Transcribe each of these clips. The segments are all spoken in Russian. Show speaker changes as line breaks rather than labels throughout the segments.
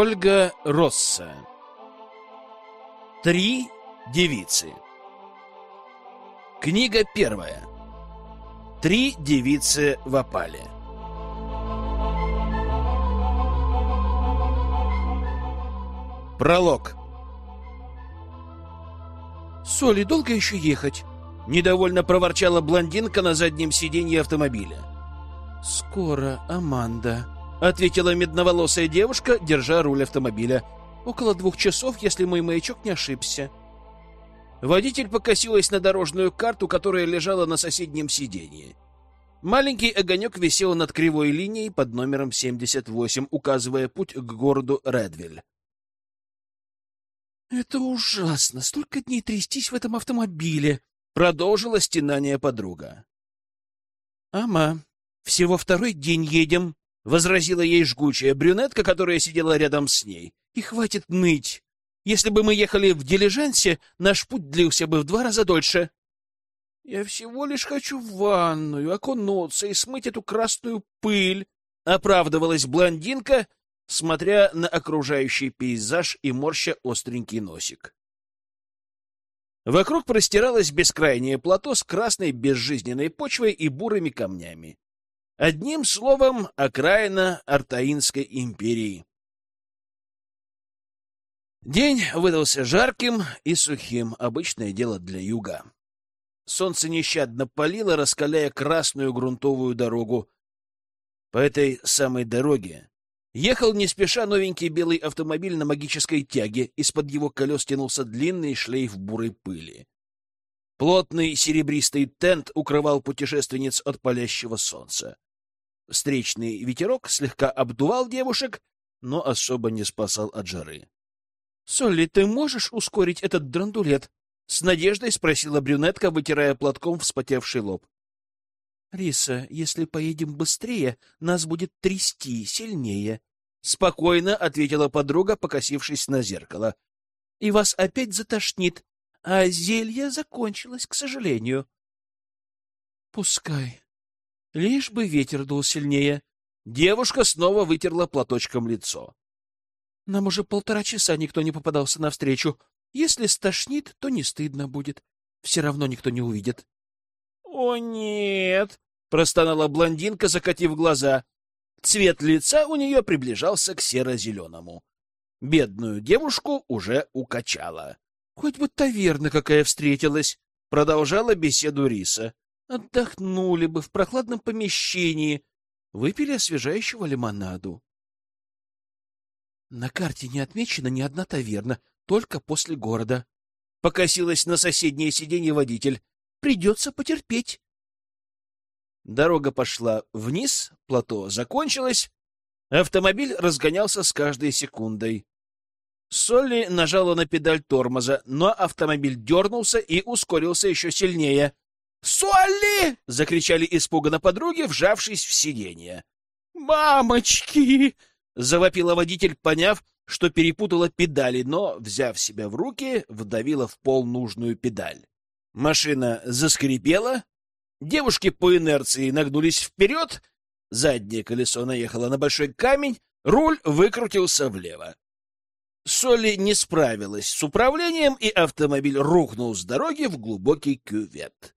Ольга Росса. Три девицы. Книга первая. Три девицы в опале. Пролог.
Соли, долго еще ехать?
Недовольно проворчала блондинка на заднем сиденье автомобиля.
Скоро, Аманда,
ответила медноволосая девушка, держа руль автомобиля.
Около двух часов, если мой маячок не ошибся.
Водитель покосилась на дорожную карту, которая лежала на соседнем сиденье. Маленький огонек висел над кривой линией под номером 78, указывая путь к городу Редвиль.
«Это ужасно! Столько дней трястись в этом автомобиле!»
— продолжила стенание подруга.
«Ама, всего второй день едем», — возразила ей жгучая брюнетка, которая сидела рядом с ней. «И хватит ныть! Если бы мы ехали в дилижансе, наш путь длился бы в два раза дольше».
«Я всего лишь хочу в ванную, окунуться и смыть эту красную пыль», — оправдывалась блондинка, смотря на окружающий пейзаж и морща остренький носик. Вокруг простиралось бескрайнее плато с красной безжизненной почвой и бурыми камнями. Одним словом, окраина Артаинской империи. День выдался жарким и сухим, обычное дело для юга. Солнце нещадно палило, раскаляя красную грунтовую дорогу. По этой самой дороге ехал не спеша новенький белый автомобиль на магической тяге, из-под его колес тянулся длинный шлейф бурой пыли. Плотный серебристый тент укрывал путешественниц от палящего солнца. Встречный ветерок слегка обдувал девушек, но особо не спасал от жары.
— Солли, ты можешь ускорить этот драндулет? — с надеждой спросила брюнетка, вытирая платком вспотевший лоб. — Риса, если поедем быстрее, нас будет трясти сильнее, — спокойно ответила подруга, покосившись на зеркало. — И вас опять затошнит, а зелье закончилось, к сожалению. — Пускай, Лишь бы ветер дул сильнее.
Девушка снова вытерла платочком лицо.
Нам уже полтора часа никто не попадался навстречу. Если стошнит, то не стыдно будет. Все равно никто не увидит.
— О, нет! — простонала блондинка, закатив глаза. Цвет лица у нее приближался к серо-зеленому. Бедную девушку уже укачала.
— Хоть бы таверна какая встретилась! — продолжала беседу Риса. Отдохнули бы в прохладном помещении, выпили освежающего лимонаду. На карте не отмечена ни одна таверна, только после города. Покосилась на соседнее сиденье водитель. Придется потерпеть.
Дорога пошла вниз, плато закончилось, автомобиль разгонялся с каждой секундой. Солли нажала на педаль тормоза, но автомобиль дернулся и ускорился еще сильнее. «Солли!» — закричали испуганно подруги, вжавшись в сиденье.
«Мамочки!»
— завопила водитель, поняв, что перепутала педали, но, взяв себя в руки, вдавила в пол нужную педаль. Машина заскрипела, девушки по инерции нагнулись вперед, заднее колесо наехало на большой камень, руль выкрутился влево. Соли не справилась с управлением, и автомобиль рухнул с дороги в глубокий кювет.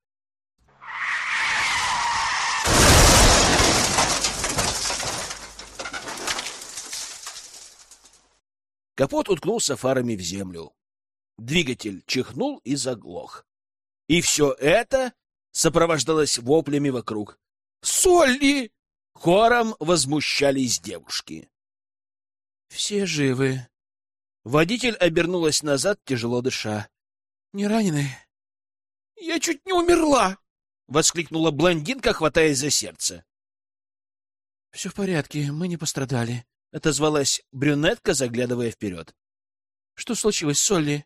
Капот уткнулся фарами в землю. Двигатель чихнул и заглох. И все это сопровождалось воплями вокруг. «Солли!» — хором возмущались девушки.
«Все живы».
Водитель обернулась назад, тяжело дыша.
«Не ранены?»
«Я чуть не умерла!» — воскликнула блондинка, хватаясь за сердце.
«Все в порядке, мы не пострадали», —
отозвалась брюнетка, заглядывая вперед.
— Что случилось, Солли?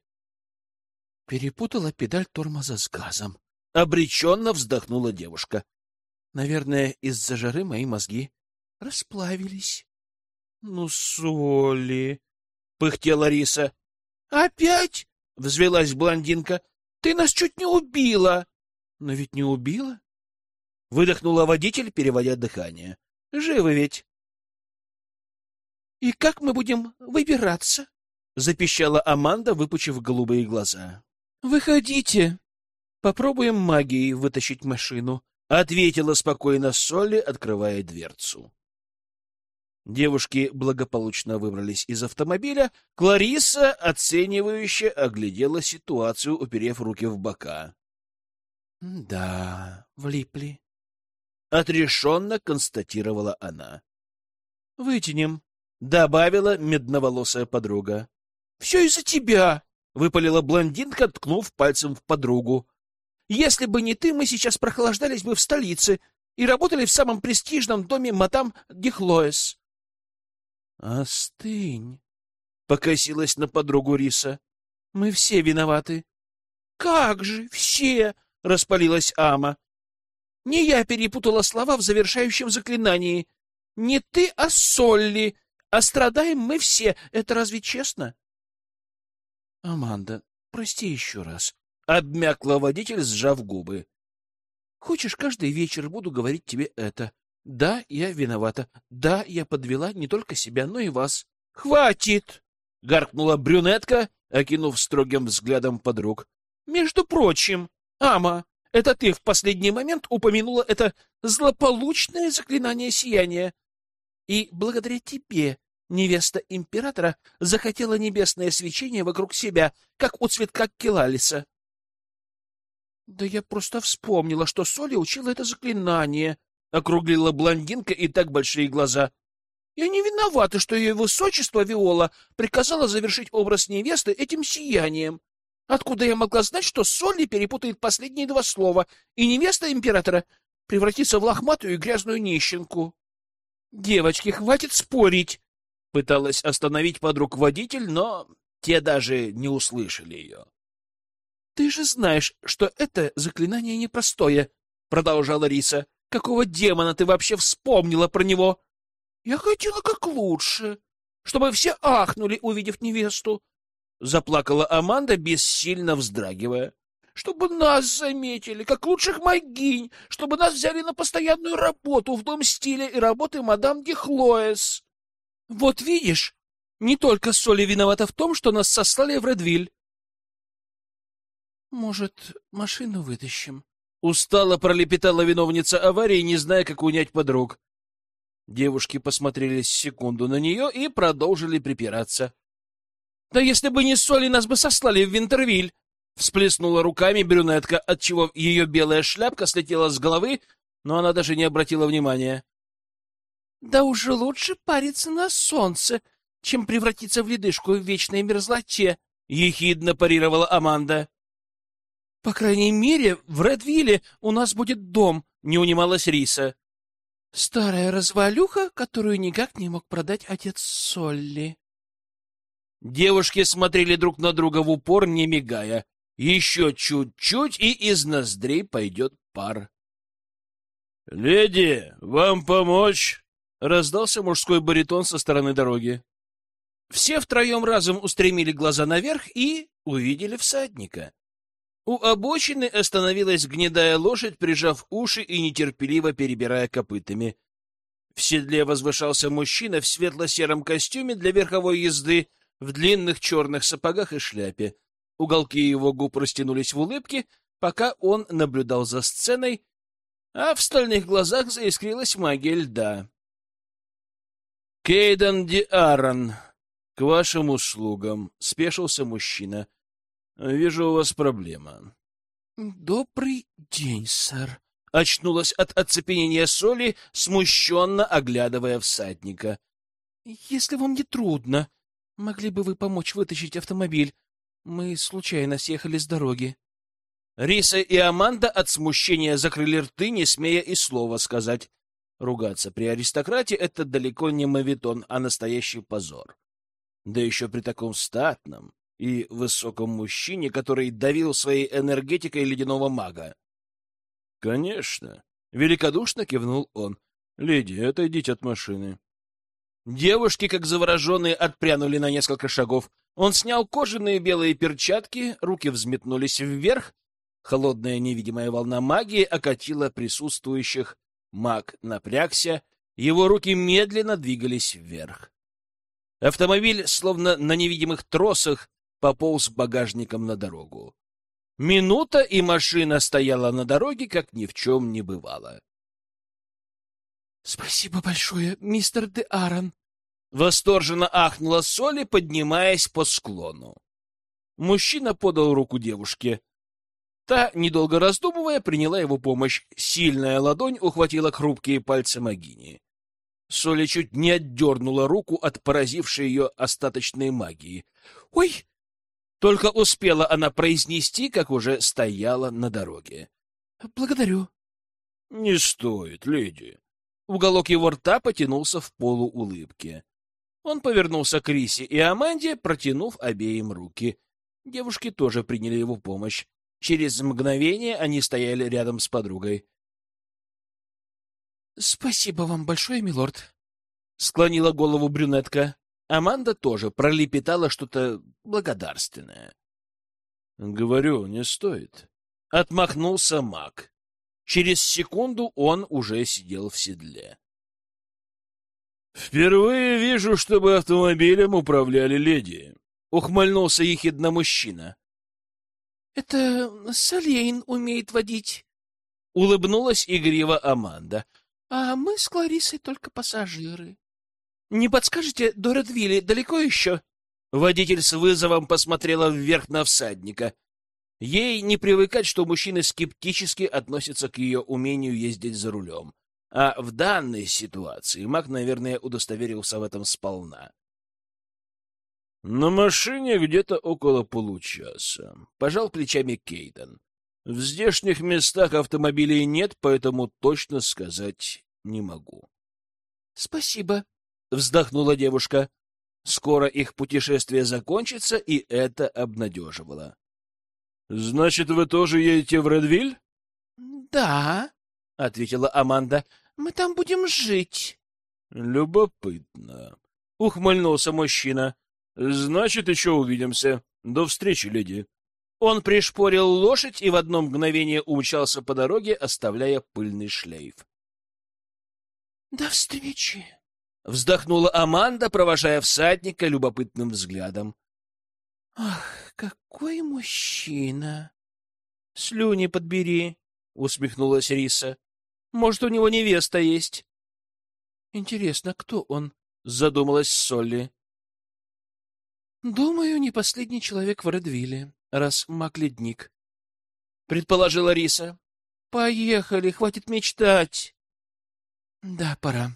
— Перепутала педаль тормоза с газом.
Обреченно вздохнула девушка.
— Наверное, из-за жары мои мозги расплавились.
— Ну, Солли! — пыхтела Риса.
— Опять?
— взвелась блондинка. — Ты нас чуть не убила!
— Но ведь не убила.
Выдохнула водитель, переводя дыхание. — Живы ведь?
И как мы будем выбираться? — запищала Аманда, выпучив голубые глаза. — Выходите. Попробуем магией вытащить машину, — ответила спокойно Солли, открывая дверцу. Девушки благополучно выбрались из автомобиля. Клариса, оценивающе, оглядела ситуацию, уперев руки в бока. — Да, влипли. Отрешенно констатировала она. — Вытянем, — добавила медноволосая подруга. — Все из-за тебя! — выпалила блондинка, ткнув пальцем в подругу. — Если бы не ты, мы сейчас прохлаждались бы в столице и работали в самом престижном доме мадам Дихлоэс. Остынь, покосилась на подругу Риса. Мы все виноваты. Как же все, распалилась Ама. Не я перепутала слова в завершающем заклинании. Не ты, а Солли. А страдаем мы все. Это разве честно? Аманда, прости еще раз. Обмякла водитель, сжав губы. Хочешь, каждый вечер буду говорить тебе это. Да, я виновата. Да, я подвела не только себя, но и вас. Хватит! гаркнула брюнетка, окинув строгим взглядом подруг. Между прочим, Ама, это ты в последний момент упомянула это злополучное заклинание сияния. И благодаря тебе невеста императора захотела небесное свечение вокруг себя, как у цветка Келалиса. Да я просто вспомнила, что Соли учила это заклинание, округлила блондинка и так большие глаза. Я не виновата, что ее высочество Виола приказала завершить образ невесты этим сиянием. Откуда я могла знать, что Солли перепутает последние два слова, и невеста императора превратится в лохматую и грязную нищенку? Девочки, хватит спорить! Пыталась остановить подруг водитель, но те даже не услышали ее. Ты же знаешь, что это заклинание непростое, продолжала Риса. Какого демона ты вообще вспомнила про него? Я хотела как лучше, чтобы все ахнули, увидев невесту. Заплакала Аманда, бессильно вздрагивая. Чтобы нас заметили, как лучших магинь, чтобы нас взяли на постоянную работу в дом стиля и работы мадам Дихлоэс. Вот видишь, не только Соли виновата в том, что нас сослали в Редвиль. Может, машину вытащим? Устало пролепетала виновница аварии, не зная, как унять подруг. Девушки посмотрели секунду на нее и продолжили припираться. — Да если бы не Соли, нас бы сослали в Винтервиль! — всплеснула руками брюнетка, отчего ее белая шляпка слетела с головы, но она даже не обратила внимания. — Да уже лучше париться на солнце, чем превратиться в ледышку в вечной мерзлоте! — ехидно парировала Аманда. По крайней мере, в Редвилле у нас будет дом, не унималась Риса. Старая развалюха, которую никак не мог продать отец Солли. Девушки смотрели друг на друга в упор, не мигая. Еще чуть-чуть, и из ноздрей пойдет пар. — Леди, вам помочь? — раздался мужской баритон со стороны дороги. Все втроем разом устремили глаза наверх и увидели всадника. У обочины остановилась гнедая лошадь, прижав уши и нетерпеливо перебирая копытами. В седле возвышался мужчина в светло-сером костюме для верховой езды, в длинных черных сапогах и шляпе. Уголки его губ растянулись в улыбке, пока он наблюдал за сценой, а в стальных глазах заискрилась магия льда. — Кейден Ди Аарон, к вашим услугам, — спешился мужчина. Вижу, у вас проблема. Добрый день, сэр. Очнулась от оцепенения соли, смущенно оглядывая всадника. Если вам не трудно, могли бы вы помочь вытащить автомобиль? Мы случайно съехали с дороги. Риса и Аманда от смущения закрыли рты, не смея и слова сказать. Ругаться при аристократе — это далеко не мавитон, а настоящий позор. Да еще при таком статном, и высоком мужчине, который давил своей энергетикой ледяного мага. — Конечно, — великодушно кивнул он. — Леди, отойдите от машины. Девушки, как завороженные, отпрянули на несколько шагов. Он снял кожаные белые перчатки, руки взметнулись вверх. Холодная невидимая волна магии окатила присутствующих. Маг напрягся, его руки медленно двигались вверх.
Автомобиль, словно на невидимых тросах, пополз багажником на дорогу. Минута, и машина стояла на дороге, как ни в чем не бывало.
— Спасибо большое, мистер Де Аарон!
— восторженно ахнула Соли, поднимаясь по склону. Мужчина подал руку девушке. Та, недолго раздумывая, приняла его помощь. Сильная ладонь ухватила хрупкие пальцы Магини. Соли чуть не отдернула руку от поразившей ее остаточной магии. «Ой!» Только успела она произнести, как уже стояла на дороге.
«Благодарю».
«Не стоит, леди». Уголок его рта потянулся в полуулыбке. Он повернулся к Рисе и Аманде, протянув обеим руки. Девушки тоже приняли его помощь. Через мгновение они стояли рядом с подругой.
— Спасибо вам большое, милорд.
— склонила голову брюнетка. Аманда тоже пролепетала что-то благодарственное. — Говорю, не стоит. Отмахнулся маг. Через секунду он уже сидел в седле. «Впервые вижу, чтобы автомобилем управляли леди», — ухмыльнулся ехидно мужчина.
«Это Салейн умеет водить», —
улыбнулась игриво Аманда.
«А мы с Кларисой только пассажиры». «Не подскажете, до Редвилли далеко еще?»
Водитель с вызовом посмотрела вверх на всадника. Ей не привыкать, что мужчины скептически относятся к ее умению ездить за рулем. А в данной ситуации Мак, наверное, удостоверился в этом сполна. На машине где-то около получаса. Пожал плечами Кейден. В здешних местах автомобилей нет, поэтому точно сказать не могу.
— Спасибо, —
вздохнула девушка. Скоро их путешествие закончится, и это обнадеживало. — Значит, вы тоже едете в Редвиль?
— Да, — ответила Аманда. — Мы там будем жить.
— Любопытно, — ухмыльнулся мужчина. — Значит, еще увидимся. До встречи, леди. Он пришпорил лошадь и в одно мгновение умчался по дороге, оставляя пыльный шлейф.
— До встречи!
Вздохнула Аманда, провожая всадника любопытным взглядом.
Ах, какой мужчина!
Слюни подбери, усмехнулась Риса. Может, у него невеста есть?
Интересно, кто он?
задумалась Солли.
Думаю, не последний человек в Редвилле, раз маг ледник,
предположила Риса.
Поехали, хватит мечтать. Да, пора.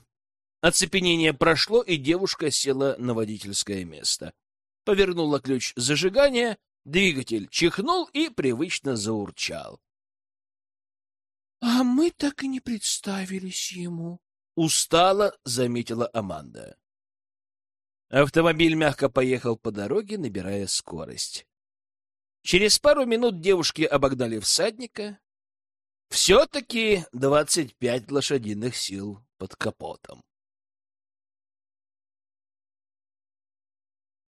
Оцепенение прошло, и девушка села на водительское место. Повернула ключ зажигания, двигатель чихнул и привычно заурчал.
— А мы так и не представились ему, —
устало заметила Аманда. Автомобиль мягко поехал по дороге, набирая скорость. Через пару минут девушки обогнали всадника. Все-таки двадцать пять лошадиных сил под капотом.